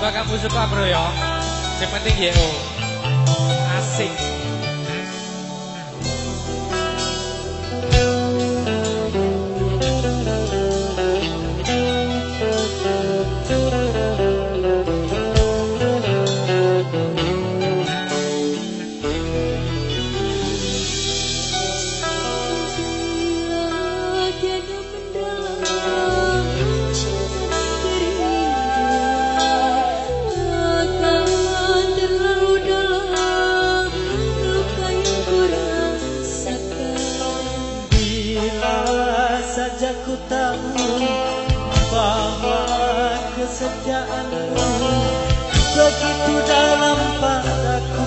Semoga kamu suka bro ya. Yang penting YO. Asik. Bahwa kesetiaanmu. Begitu dalam padaku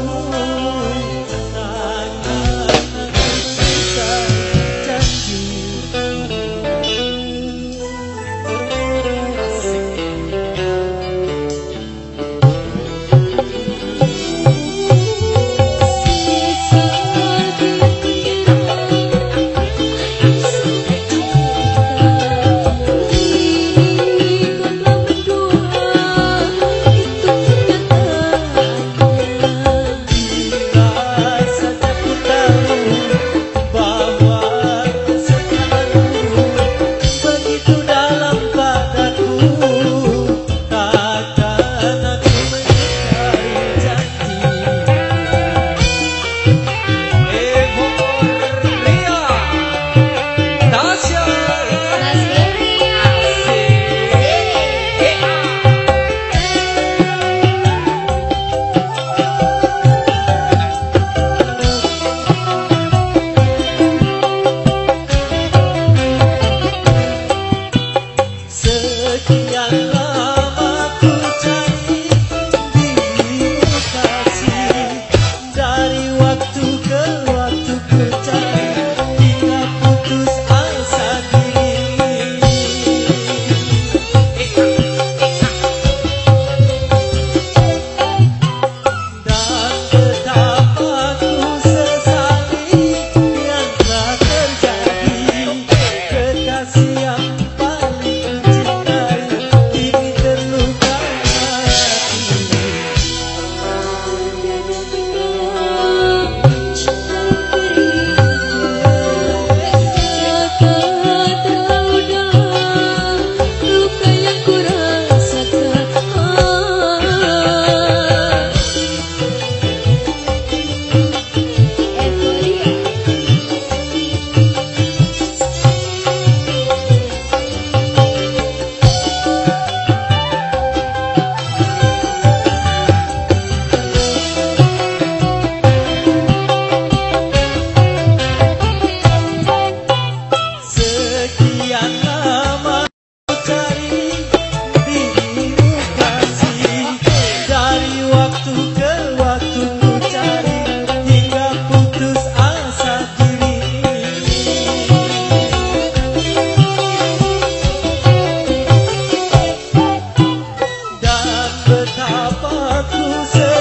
tetap aku se